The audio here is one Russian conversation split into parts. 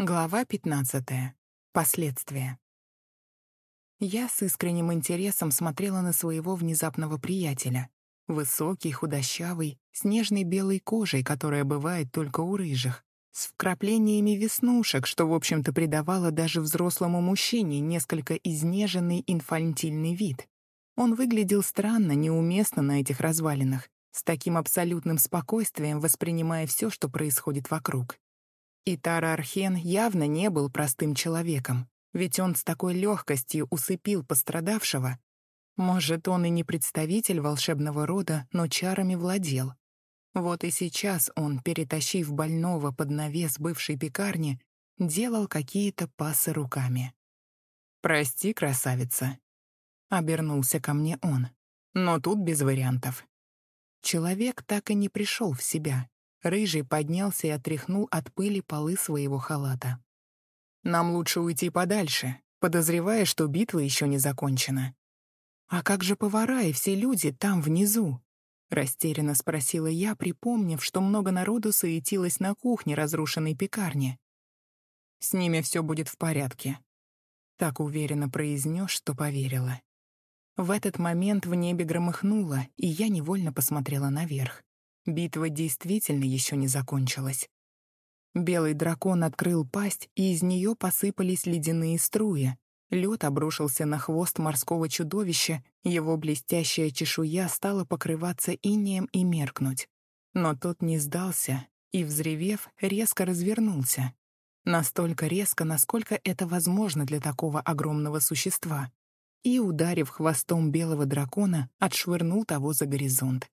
Глава 15. Последствия. Я с искренним интересом смотрела на своего внезапного приятеля. Высокий, худощавый, с нежной белой кожей, которая бывает только у рыжих, с вкраплениями веснушек, что, в общем-то, придавало даже взрослому мужчине несколько изнеженный инфантильный вид. Он выглядел странно, неуместно на этих развалинах, с таким абсолютным спокойствием воспринимая все, что происходит вокруг. И Тара Архен явно не был простым человеком, ведь он с такой легкостью усыпил пострадавшего. Может, он и не представитель волшебного рода, но чарами владел. Вот и сейчас он, перетащив больного под навес бывшей пекарни, делал какие-то пасы руками. «Прости, красавица», — обернулся ко мне он. «Но тут без вариантов». Человек так и не пришел в себя, Рыжий поднялся и отряхнул от пыли полы своего халата. «Нам лучше уйти подальше, подозревая, что битва еще не закончена». «А как же повара и все люди там внизу?» — растерянно спросила я, припомнив, что много народу суетилось на кухне разрушенной пекарни. «С ними все будет в порядке», — так уверенно произнес, что поверила. В этот момент в небе громыхнуло, и я невольно посмотрела наверх. Битва действительно еще не закончилась. Белый дракон открыл пасть, и из нее посыпались ледяные струи. Лед обрушился на хвост морского чудовища, его блестящая чешуя стала покрываться инеем и меркнуть. Но тот не сдался и, взревев, резко развернулся. Настолько резко, насколько это возможно для такого огромного существа. И, ударив хвостом белого дракона, отшвырнул того за горизонт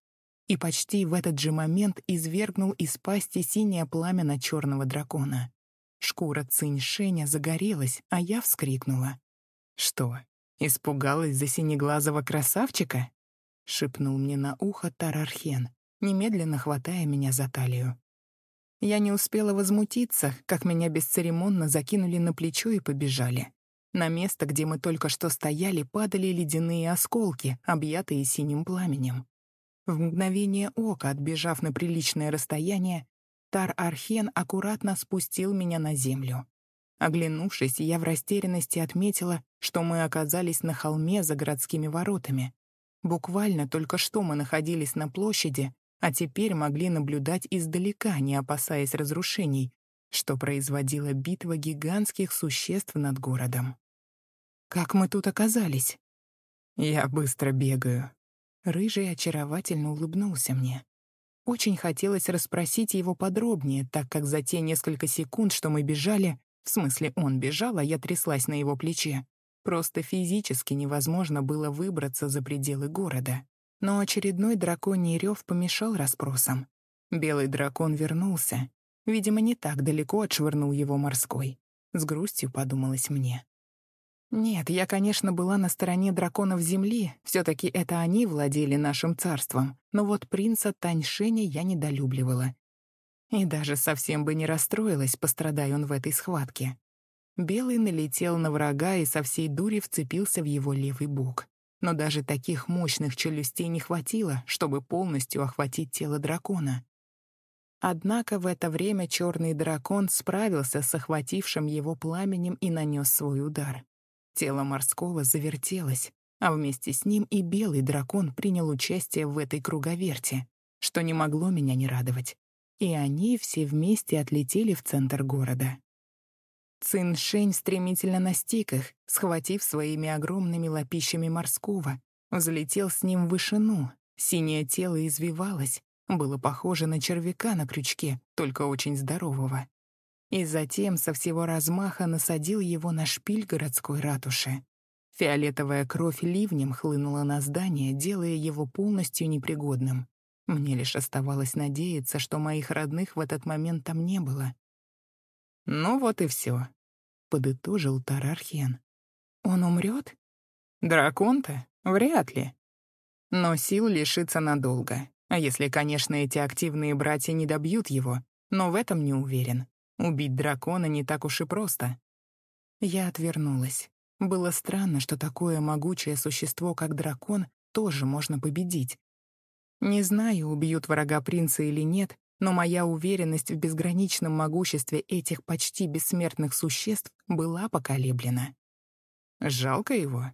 и почти в этот же момент извергнул из пасти синее пламя на черного дракона. Шкура Цинь-Шеня загорелась, а я вскрикнула. «Что, испугалась за синеглазого красавчика?» — шепнул мне на ухо Тарархен, немедленно хватая меня за талию. Я не успела возмутиться, как меня бесцеремонно закинули на плечо и побежали. На место, где мы только что стояли, падали ледяные осколки, объятые синим пламенем. В мгновение ока, отбежав на приличное расстояние, Тар-Архен аккуратно спустил меня на землю. Оглянувшись, я в растерянности отметила, что мы оказались на холме за городскими воротами. Буквально только что мы находились на площади, а теперь могли наблюдать издалека, не опасаясь разрушений, что производила битва гигантских существ над городом. Как мы тут оказались? Я быстро бегаю, Рыжий очаровательно улыбнулся мне. Очень хотелось расспросить его подробнее, так как за те несколько секунд, что мы бежали, в смысле он бежал, а я тряслась на его плече, просто физически невозможно было выбраться за пределы города. Но очередной драконий рев помешал расспросам. Белый дракон вернулся. Видимо, не так далеко отшвырнул его морской. С грустью подумалось мне. Нет, я, конечно, была на стороне драконов Земли, все таки это они владели нашим царством, но вот принца Таньшеня я недолюбливала. И даже совсем бы не расстроилась, пострадая он в этой схватке. Белый налетел на врага и со всей дури вцепился в его левый бок. Но даже таких мощных челюстей не хватило, чтобы полностью охватить тело дракона. Однако в это время черный дракон справился с охватившим его пламенем и нанес свой удар. Тело морского завертелось, а вместе с ним и белый дракон принял участие в этой круговерте, что не могло меня не радовать. И они все вместе отлетели в центр города. Цин Шень стремительно настиг их, схватив своими огромными лапищами морского, взлетел с ним в вышину, синее тело извивалось, было похоже на червяка на крючке, только очень здорового и затем со всего размаха насадил его на шпиль городской ратуши. Фиолетовая кровь ливнем хлынула на здание, делая его полностью непригодным. Мне лишь оставалось надеяться, что моих родных в этот момент там не было. «Ну вот и все», — подытожил Тарархен. «Он умрет? Дракон-то? Вряд ли. Но сил лишится надолго. А если, конечно, эти активные братья не добьют его, но в этом не уверен. Убить дракона не так уж и просто. Я отвернулась. Было странно, что такое могучее существо, как дракон, тоже можно победить. Не знаю, убьют врага принца или нет, но моя уверенность в безграничном могуществе этих почти бессмертных существ была поколеблена. «Жалко его?»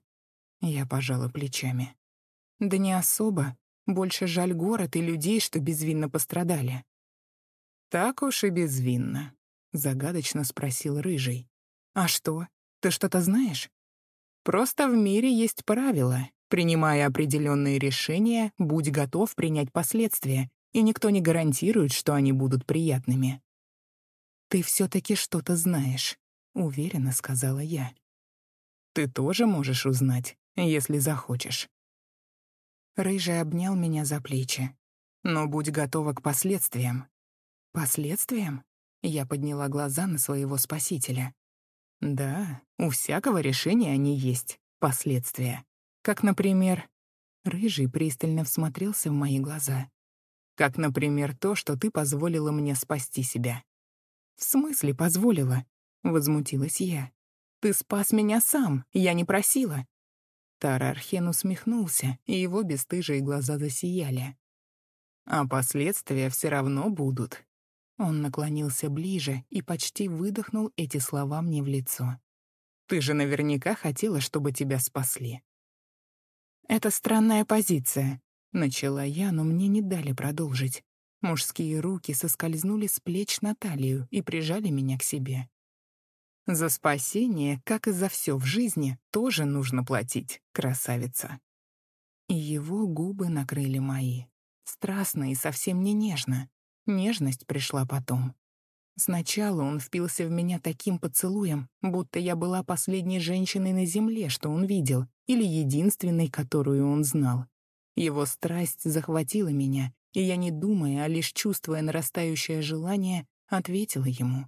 Я пожала плечами. «Да не особо. Больше жаль город и людей, что безвинно пострадали». «Так уж и безвинно», — загадочно спросил Рыжий. «А что? Ты что-то знаешь?» «Просто в мире есть правила. Принимая определенные решения, будь готов принять последствия, и никто не гарантирует, что они будут приятными. «Ты все-таки что-то знаешь», — уверенно сказала я. «Ты тоже можешь узнать, если захочешь». Рыжий обнял меня за плечи. «Но будь готова к последствиям». «Последствиям?» Я подняла глаза на своего спасителя. «Да, у всякого решения они есть, последствия. Как, например...» Рыжий пристально всмотрелся в мои глаза. Как, например, то, что ты позволила мне спасти себя. «В смысле позволила?» — возмутилась я. «Ты спас меня сам, я не просила». Тарархен усмехнулся, и его бесстыжие глаза засияли. «А последствия все равно будут». Он наклонился ближе и почти выдохнул эти слова мне в лицо. «Ты же наверняка хотела, чтобы тебя спасли». «Это странная позиция», Начала я, но мне не дали продолжить. Мужские руки соскользнули с плеч на талию и прижали меня к себе. За спасение, как и за все в жизни, тоже нужно платить, красавица. И его губы накрыли мои. Страстно и совсем не нежно. Нежность пришла потом. Сначала он впился в меня таким поцелуем, будто я была последней женщиной на земле, что он видел, или единственной, которую он знал. Его страсть захватила меня, и я, не думая, а лишь чувствуя нарастающее желание, ответила ему.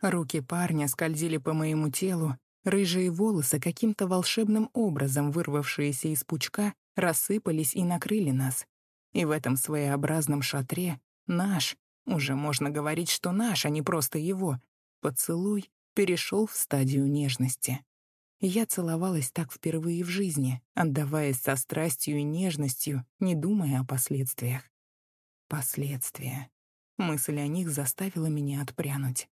Руки парня скользили по моему телу, рыжие волосы каким-то волшебным образом, вырвавшиеся из пучка, рассыпались и накрыли нас. И в этом своеобразном шатре наш, уже можно говорить, что наш, а не просто его, поцелуй перешел в стадию нежности. Я целовалась так впервые в жизни, отдаваясь со страстью и нежностью, не думая о последствиях. Последствия. Мысль о них заставила меня отпрянуть.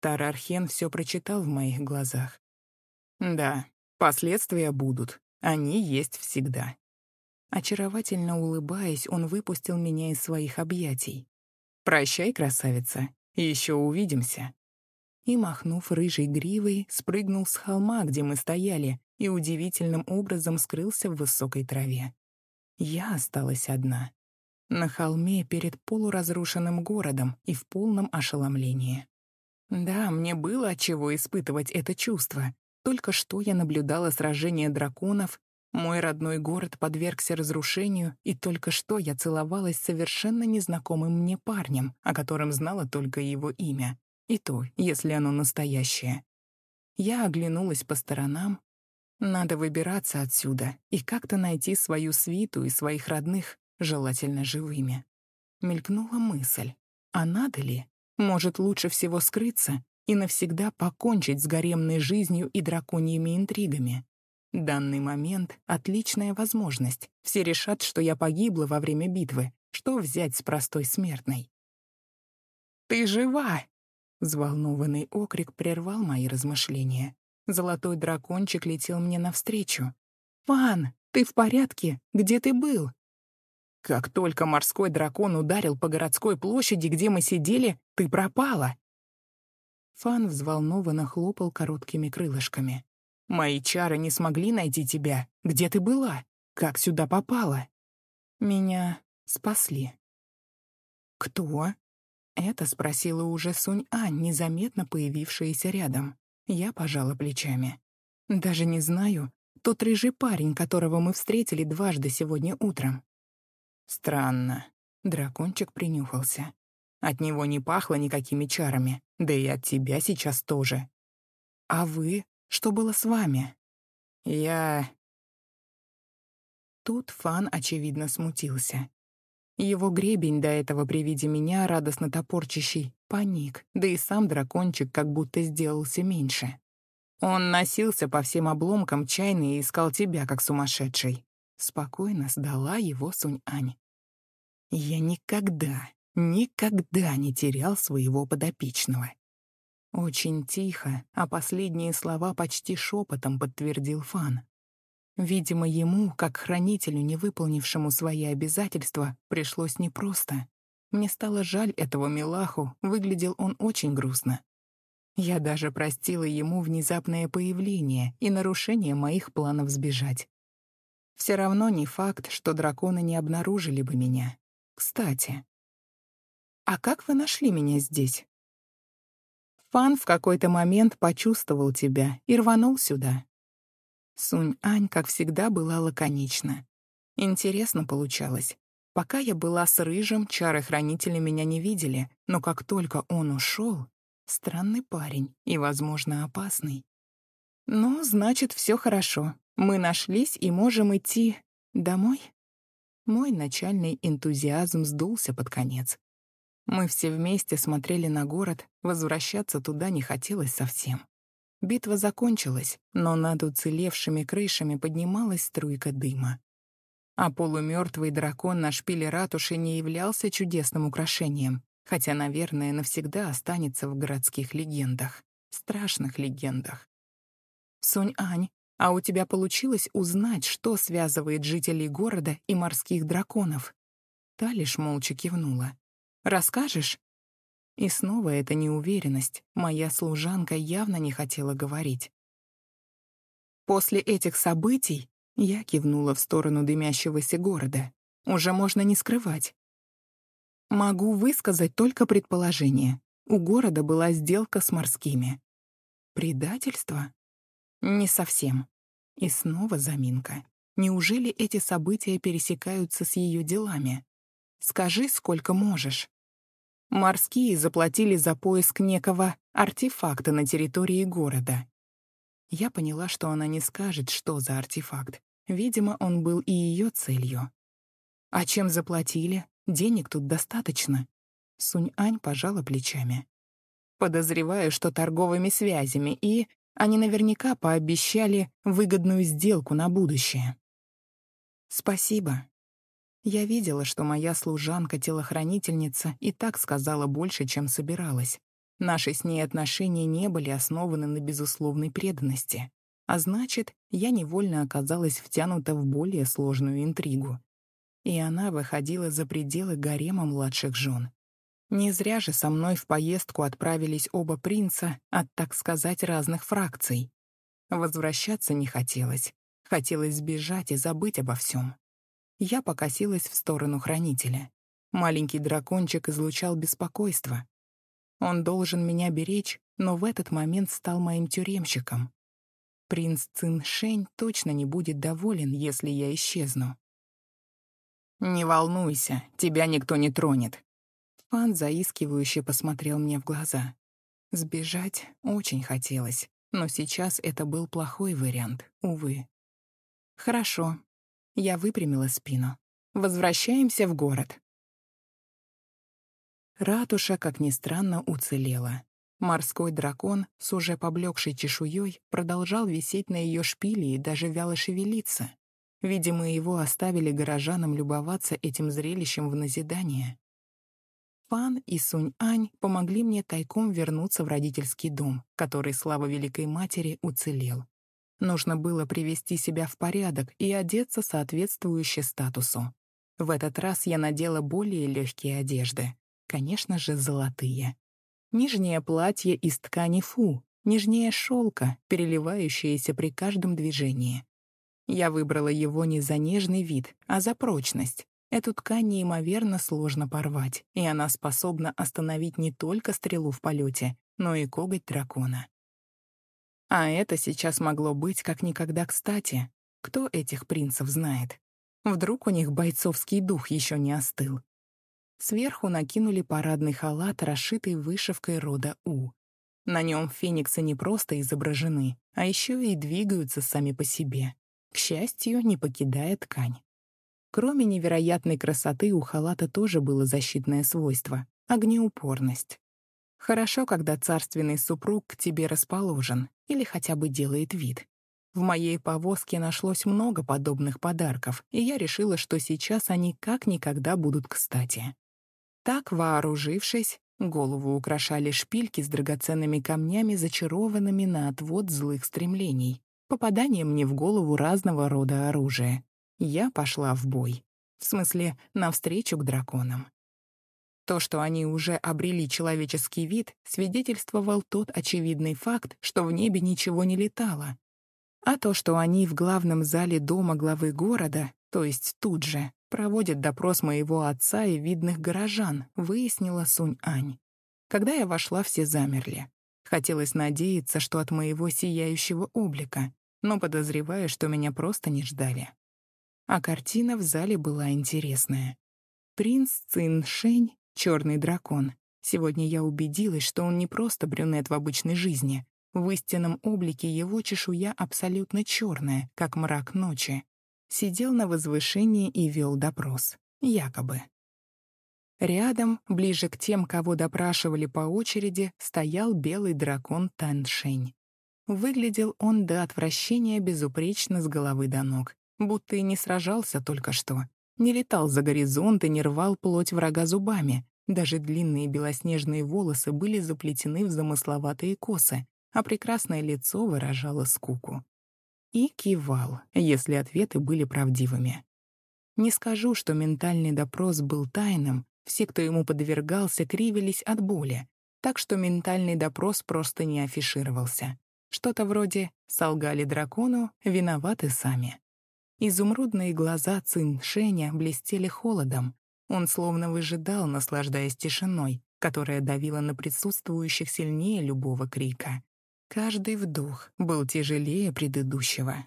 Тарархен все прочитал в моих глазах. Да, последствия будут. Они есть всегда. Очаровательно улыбаясь, он выпустил меня из своих объятий. «Прощай, красавица, еще увидимся» и, махнув рыжей гривой, спрыгнул с холма, где мы стояли, и удивительным образом скрылся в высокой траве. Я осталась одна. На холме перед полуразрушенным городом и в полном ошеломлении. Да, мне было от чего испытывать это чувство. Только что я наблюдала сражение драконов, мой родной город подвергся разрушению, и только что я целовалась с совершенно незнакомым мне парнем, о котором знала только его имя. И то, если оно настоящее. Я оглянулась по сторонам. Надо выбираться отсюда и как-то найти свою свиту и своих родных, желательно живыми. Мелькнула мысль. А надо ли? Может, лучше всего скрыться и навсегда покончить с гаремной жизнью и драконьими интригами? Данный момент — отличная возможность. Все решат, что я погибла во время битвы. Что взять с простой смертной? «Ты жива!» Взволнованный окрик прервал мои размышления. Золотой дракончик летел мне навстречу. «Фан, ты в порядке? Где ты был?» «Как только морской дракон ударил по городской площади, где мы сидели, ты пропала!» Фан взволнованно хлопал короткими крылышками. «Мои чары не смогли найти тебя. Где ты была? Как сюда попала?» «Меня спасли». «Кто?» Это спросила уже Сунь-Ань, незаметно появившаяся рядом. Я пожала плечами. «Даже не знаю. Тот рыжий парень, которого мы встретили дважды сегодня утром». «Странно». Дракончик принюхался. От него не пахло никакими чарами, да и от тебя сейчас тоже. «А вы? Что было с вами?» «Я...» Тут Фан, очевидно, смутился. Его гребень, до этого при виде меня, радостно топорчащий, паник, да и сам дракончик как будто сделался меньше. Он носился по всем обломкам чайной и искал тебя, как сумасшедший. Спокойно сдала его Сунь-Ань. Я никогда, никогда не терял своего подопечного. Очень тихо, а последние слова почти шепотом подтвердил Фан. Видимо, ему, как хранителю, не выполнившему свои обязательства, пришлось непросто. Мне стало жаль этого милаху, выглядел он очень грустно. Я даже простила ему внезапное появление и нарушение моих планов сбежать. Все равно не факт, что драконы не обнаружили бы меня. Кстати, а как вы нашли меня здесь? Фан в какой-то момент почувствовал тебя и рванул сюда. Сунь-Ань, как всегда, была лаконична. Интересно получалось. Пока я была с Рыжим, чары-хранители меня не видели, но как только он ушел, странный парень и, возможно, опасный. Ну, значит, все хорошо. Мы нашлись и можем идти домой. Мой начальный энтузиазм сдулся под конец. Мы все вместе смотрели на город, возвращаться туда не хотелось совсем. Битва закончилась, но над уцелевшими крышами поднималась струйка дыма. А полумертвый дракон на шпиле ратуши не являлся чудесным украшением, хотя, наверное, навсегда останется в городских легендах, страшных легендах. «Сунь-Ань, а у тебя получилось узнать, что связывает жителей города и морских драконов?» Та лишь молча кивнула. Расскажешь?» И снова эта неуверенность. Моя служанка явно не хотела говорить. После этих событий я кивнула в сторону дымящегося города. Уже можно не скрывать. Могу высказать только предположение. У города была сделка с морскими. Предательство? Не совсем. И снова заминка. Неужели эти события пересекаются с ее делами? Скажи, сколько можешь. Морские заплатили за поиск некого артефакта на территории города. Я поняла, что она не скажет, что за артефакт. Видимо, он был и ее целью. А чем заплатили? Денег тут достаточно. Сунь-Ань пожала плечами. Подозреваю, что торговыми связями, и они наверняка пообещали выгодную сделку на будущее. Спасибо. Я видела, что моя служанка-телохранительница и так сказала больше, чем собиралась. Наши с ней отношения не были основаны на безусловной преданности. А значит, я невольно оказалась втянута в более сложную интригу. И она выходила за пределы гарема младших жен. Не зря же со мной в поездку отправились оба принца от, так сказать, разных фракций. Возвращаться не хотелось. Хотелось сбежать и забыть обо всем. Я покосилась в сторону хранителя. Маленький дракончик излучал беспокойство. Он должен меня беречь, но в этот момент стал моим тюремщиком. Принц Цин Шень точно не будет доволен, если я исчезну. «Не волнуйся, тебя никто не тронет». Фан заискивающе посмотрел мне в глаза. Сбежать очень хотелось, но сейчас это был плохой вариант, увы. «Хорошо, я выпрямила спину. «Возвращаемся в город». Ратуша, как ни странно, уцелела. Морской дракон с уже поблекшей чешуей продолжал висеть на ее шпиле и даже вяло шевелиться. Видимо, его оставили горожанам любоваться этим зрелищем в назидание. Фан и Сунь-Ань помогли мне тайком вернуться в родительский дом, который, слава Великой Матери, уцелел. Нужно было привести себя в порядок и одеться соответствующе статусу. В этот раз я надела более легкие одежды. Конечно же, золотые. Нижнее платье из ткани фу, нежнее шелка, переливающееся при каждом движении. Я выбрала его не за нежный вид, а за прочность. Эту ткань неимоверно сложно порвать, и она способна остановить не только стрелу в полете, но и коготь дракона. А это сейчас могло быть как никогда кстати. Кто этих принцев знает? Вдруг у них бойцовский дух еще не остыл. Сверху накинули парадный халат, расшитый вышивкой рода У. На нем фениксы не просто изображены, а еще и двигаются сами по себе. К счастью, не покидая ткань. Кроме невероятной красоты, у халата тоже было защитное свойство — огнеупорность. Хорошо, когда царственный супруг к тебе расположен или хотя бы делает вид. В моей повозке нашлось много подобных подарков, и я решила, что сейчас они как никогда будут кстати. Так, вооружившись, голову украшали шпильки с драгоценными камнями, зачарованными на отвод злых стремлений, попаданием мне в голову разного рода оружия. Я пошла в бой. В смысле, навстречу к драконам. То, что они уже обрели человеческий вид, свидетельствовал тот очевидный факт, что в небе ничего не летало. А то, что они в главном зале дома главы города, то есть тут же, проводят допрос моего отца и видных горожан, выяснила Сунь-Ань. Когда я вошла, все замерли. Хотелось надеяться, что от моего сияющего облика, но подозреваю, что меня просто не ждали. А картина в зале была интересная. Принц Цин Шень Черный дракон. Сегодня я убедилась, что он не просто брюнет в обычной жизни. В истинном облике его чешуя абсолютно черная, как мрак ночи. Сидел на возвышении и вел допрос. Якобы. Рядом, ближе к тем, кого допрашивали по очереди, стоял белый дракон Таншень. Выглядел он до отвращения безупречно с головы до ног, будто и не сражался только что. Не летал за горизонт и не рвал плоть врага зубами. Даже длинные белоснежные волосы были заплетены в замысловатые косы, а прекрасное лицо выражало скуку. И кивал, если ответы были правдивыми. Не скажу, что ментальный допрос был тайным, все, кто ему подвергался, кривились от боли, так что ментальный допрос просто не афишировался. Что-то вроде «солгали дракону, виноваты сами». Изумрудные глаза Цин Шеня блестели холодом. Он словно выжидал, наслаждаясь тишиной, которая давила на присутствующих сильнее любого крика. Каждый вдох был тяжелее предыдущего.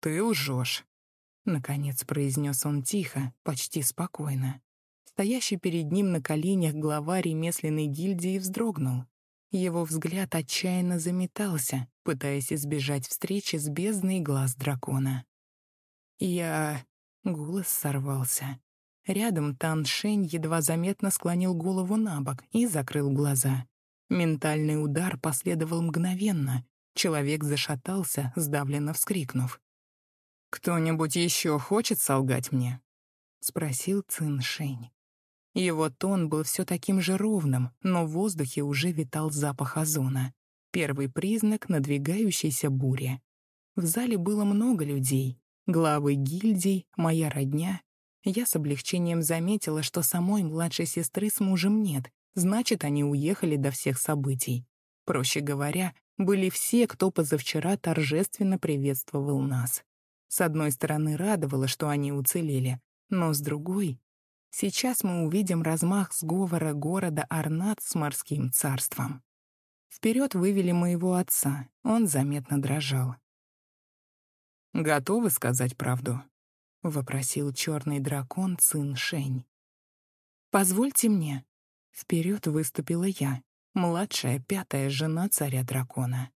«Ты лжешь», — наконец произнес он тихо, почти спокойно. Стоящий перед ним на коленях глава ремесленной гильдии вздрогнул. Его взгляд отчаянно заметался, пытаясь избежать встречи с бездной глаз дракона. Я... Голос сорвался. Рядом Тан Шень едва заметно склонил голову на бок и закрыл глаза. Ментальный удар последовал мгновенно. Человек зашатался, сдавленно вскрикнув. «Кто-нибудь еще хочет солгать мне?» — спросил Цин Шень. Его тон был все таким же ровным, но в воздухе уже витал запах озона. Первый признак надвигающейся бури. В зале было много людей, главы гильдий, моя родня. Я с облегчением заметила, что самой младшей сестры с мужем нет, значит, они уехали до всех событий. Проще говоря, были все, кто позавчера торжественно приветствовал нас. С одной стороны, радовало, что они уцелели, но с другой... Сейчас мы увидим размах сговора города Арнат с морским царством. Вперед вывели моего отца, он заметно дрожал. «Готовы сказать правду?» — вопросил черный дракон Цин Шень. «Позвольте мне». Вперед выступила я, младшая пятая жена царя дракона.